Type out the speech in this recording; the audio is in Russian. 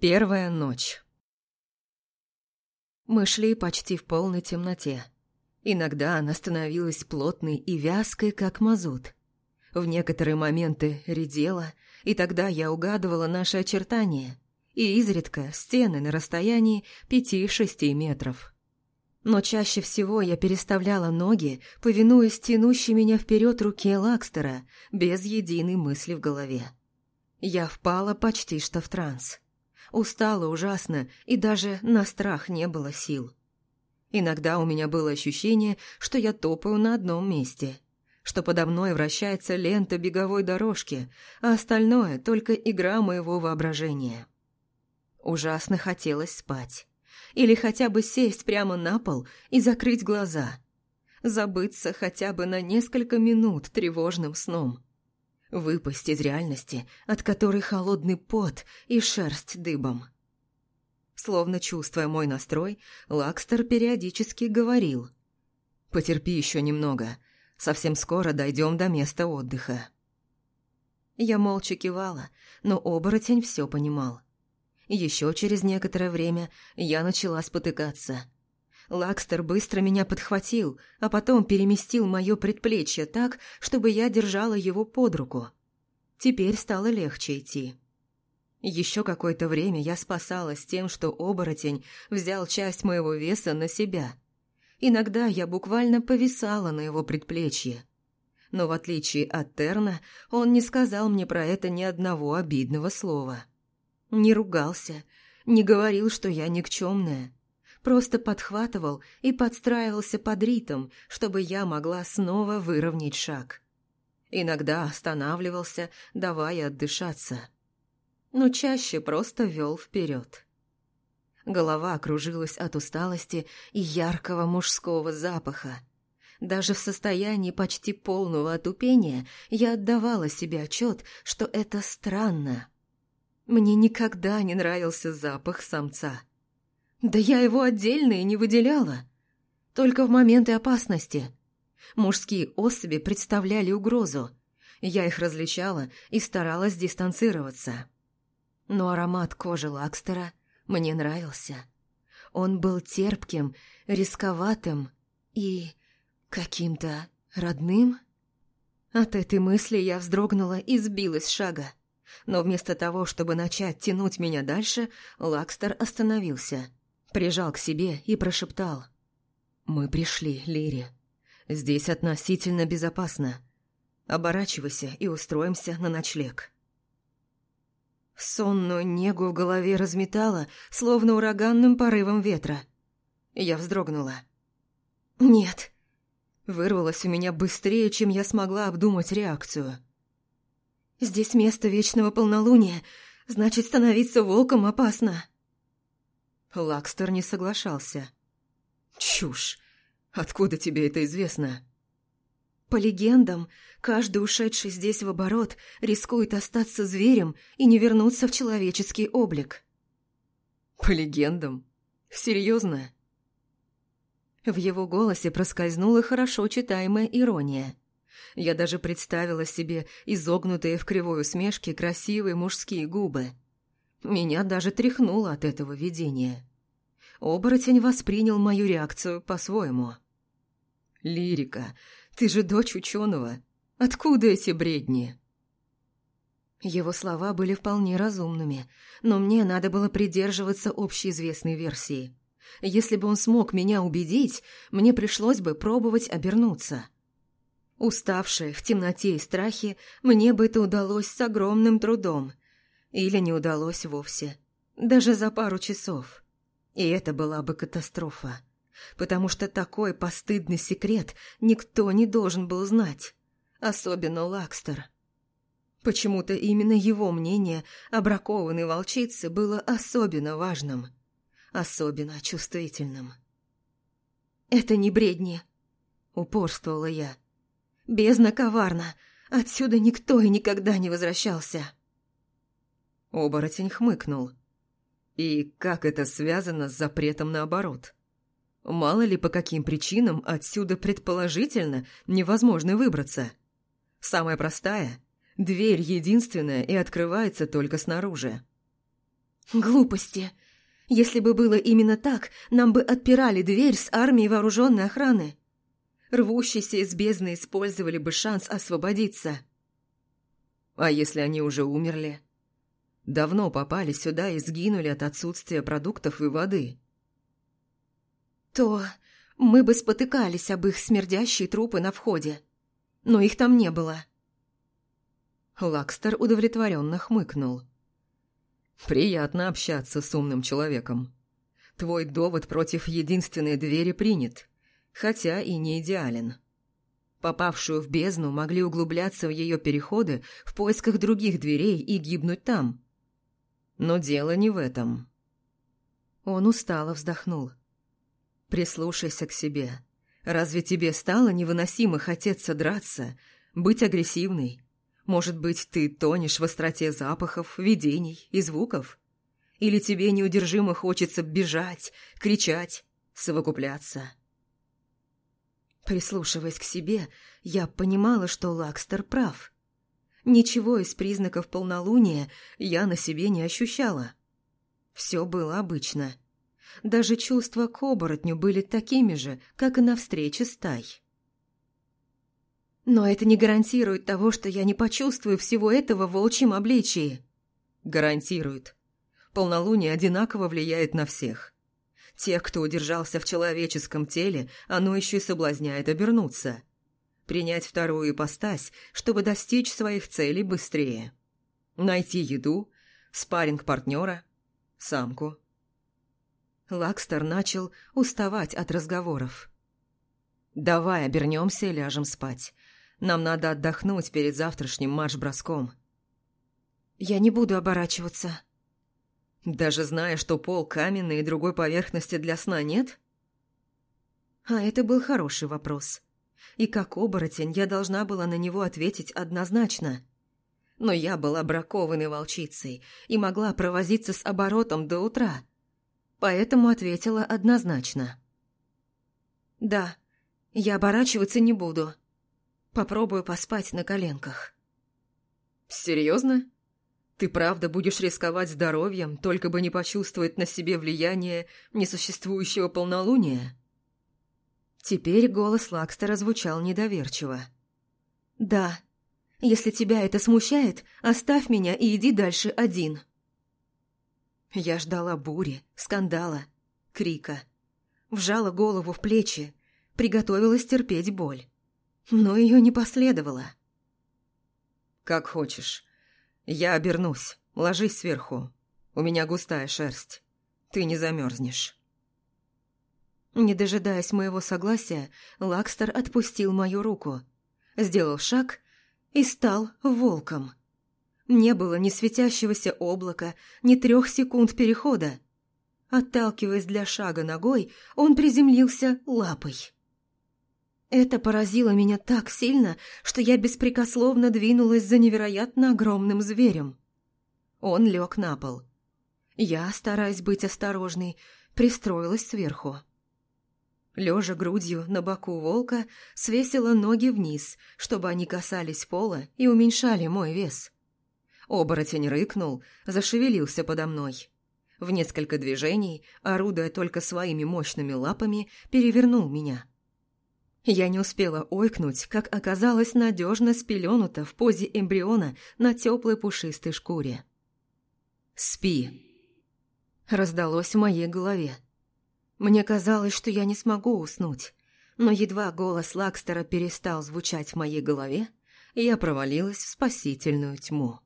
Первая ночь. Мы шли почти в полной темноте. Иногда она становилась плотной и вязкой, как мазут. В некоторые моменты редела, и тогда я угадывала наши очертания, и изредка стены на расстоянии пяти-шести метров. Но чаще всего я переставляла ноги, повинуясь тянущей меня вперед руке Лакстера, без единой мысли в голове. Я впала почти что в транс. Устала ужасно, и даже на страх не было сил. Иногда у меня было ощущение, что я топаю на одном месте, что подо мной вращается лента беговой дорожки, а остальное – только игра моего воображения. Ужасно хотелось спать. Или хотя бы сесть прямо на пол и закрыть глаза. Забыться хотя бы на несколько минут тревожным сном. Выпасть из реальности, от которой холодный пот и шерсть дыбом. Словно чувствуя мой настрой, Лакстер периодически говорил. «Потерпи еще немного. Совсем скоро дойдем до места отдыха». Я молча кивала, но оборотень все понимал. Еще через некоторое время я начала спотыкаться – Лакстер быстро меня подхватил, а потом переместил мое предплечье так, чтобы я держала его под руку. Теперь стало легче идти. Еще какое-то время я спасалась тем, что оборотень взял часть моего веса на себя. Иногда я буквально повисала на его предплечье. Но в отличие от Терна, он не сказал мне про это ни одного обидного слова. Не ругался, не говорил, что я никчемная просто подхватывал и подстраивался под ритм, чтобы я могла снова выровнять шаг. Иногда останавливался, давая отдышаться. Но чаще просто вел вперед. Голова кружилась от усталости и яркого мужского запаха. Даже в состоянии почти полного отупения я отдавала себе отчет, что это странно. Мне никогда не нравился запах самца. Да я его отдельно и не выделяла. Только в моменты опасности. Мужские особи представляли угрозу. Я их различала и старалась дистанцироваться. Но аромат кожи Лакстера мне нравился. Он был терпким, рисковатым и каким-то родным. От этой мысли я вздрогнула и сбилась с шага. Но вместо того, чтобы начать тянуть меня дальше, Лакстер остановился – Прижал к себе и прошептал. «Мы пришли, Лири. Здесь относительно безопасно. Оборачивайся и устроимся на ночлег». Сонную негу в голове разметала, словно ураганным порывом ветра. Я вздрогнула. «Нет». Вырвалось у меня быстрее, чем я смогла обдумать реакцию. «Здесь место вечного полнолуния, значит, становиться волком опасно». Лакстер не соглашался. «Чушь! Откуда тебе это известно?» По легендам, каждый ушедший здесь в оборот рискует остаться зверем и не вернуться в человеческий облик. По легендам? Серьезно? В его голосе проскользнула хорошо читаемая ирония. Я даже представила себе изогнутые в кривой усмешке красивые мужские губы. Меня даже тряхнуло от этого видения. Оборотень воспринял мою реакцию по-своему. «Лирика, ты же дочь ученого. Откуда эти бредни?» Его слова были вполне разумными, но мне надо было придерживаться общеизвестной версии. Если бы он смог меня убедить, мне пришлось бы пробовать обернуться. Уставшая, в темноте и страхе, мне бы это удалось с огромным трудом. Или не удалось вовсе. Даже за пару часов. И это была бы катастрофа. Потому что такой постыдный секрет никто не должен был знать. Особенно Лакстер. Почему-то именно его мнение о бракованной волчице было особенно важным. Особенно чувствительным. «Это не бредни», — упорствовала я. «Бездна коварна. Отсюда никто и никогда не возвращался». Оборотень хмыкнул. И как это связано с запретом наоборот? Мало ли по каким причинам отсюда предположительно невозможно выбраться. Самая простая – дверь единственная и открывается только снаружи. Глупости. Если бы было именно так, нам бы отпирали дверь с армией вооруженной охраны. Рвущиеся из бездны использовали бы шанс освободиться. А если они уже умерли? Давно попали сюда и сгинули от отсутствия продуктов и воды. То мы бы спотыкались об их смердящие трупы на входе. Но их там не было. Лакстер удовлетворенно хмыкнул. «Приятно общаться с умным человеком. Твой довод против единственной двери принят, хотя и не идеален. Попавшую в бездну могли углубляться в ее переходы в поисках других дверей и гибнуть там. Но дело не в этом». Он устало вздохнул. Прислушайся к себе. Разве тебе стало невыносимо хотеться драться, быть агрессивной? Может быть, ты тонешь в остроте запахов, видений и звуков? Или тебе неудержимо хочется бежать, кричать, совокупляться? Прислушиваясь к себе, я понимала, что Лакстер прав. Ничего из признаков полнолуния я на себе не ощущала. Все было обычно – даже чувства к оборотню были такими же, как и на встрече с Тай. Но это не гарантирует того, что я не почувствую всего этого в волчьем обличии. Гарантирует. Полнолуние одинаково влияет на всех. Тех, кто удержался в человеческом теле, оно еще и соблазняет обернуться. Принять вторую ипостась, чтобы достичь своих целей быстрее. Найти еду, спарринг партнера, самку – Лакстер начал уставать от разговоров. «Давай обернемся и ляжем спать. Нам надо отдохнуть перед завтрашним марш-броском». «Я не буду оборачиваться». «Даже зная, что пол каменный и другой поверхности для сна нет?» А это был хороший вопрос. И как оборотень я должна была на него ответить однозначно. Но я была бракованной волчицей и могла провозиться с оборотом до утра – поэтому ответила однозначно. «Да, я оборачиваться не буду. Попробую поспать на коленках». «Серьезно? Ты правда будешь рисковать здоровьем, только бы не почувствовать на себе влияние несуществующего полнолуния?» Теперь голос Лакстера звучал недоверчиво. «Да, если тебя это смущает, оставь меня и иди дальше один». Я ждала бури, скандала, крика. Вжала голову в плечи, приготовилась терпеть боль. Но ее не последовало. «Как хочешь. Я обернусь. Ложись сверху. У меня густая шерсть. Ты не замерзнешь». Не дожидаясь моего согласия, Лакстер отпустил мою руку, сделал шаг и стал волком. Не было ни светящегося облака, ни трех секунд перехода. Отталкиваясь для шага ногой, он приземлился лапой. Это поразило меня так сильно, что я беспрекословно двинулась за невероятно огромным зверем. Он лег на пол. Я, стараясь быть осторожной, пристроилась сверху. Лежа грудью на боку волка, свесила ноги вниз, чтобы они касались пола и уменьшали мой вес. Оборотень рыкнул, зашевелился подо мной. В несколько движений, орудуя только своими мощными лапами, перевернул меня. Я не успела ойкнуть, как оказалось надежно спеленута в позе эмбриона на теплой пушистой шкуре. «Спи!» Раздалось в моей голове. Мне казалось, что я не смогу уснуть, но едва голос Лакстера перестал звучать в моей голове, я провалилась в спасительную тьму.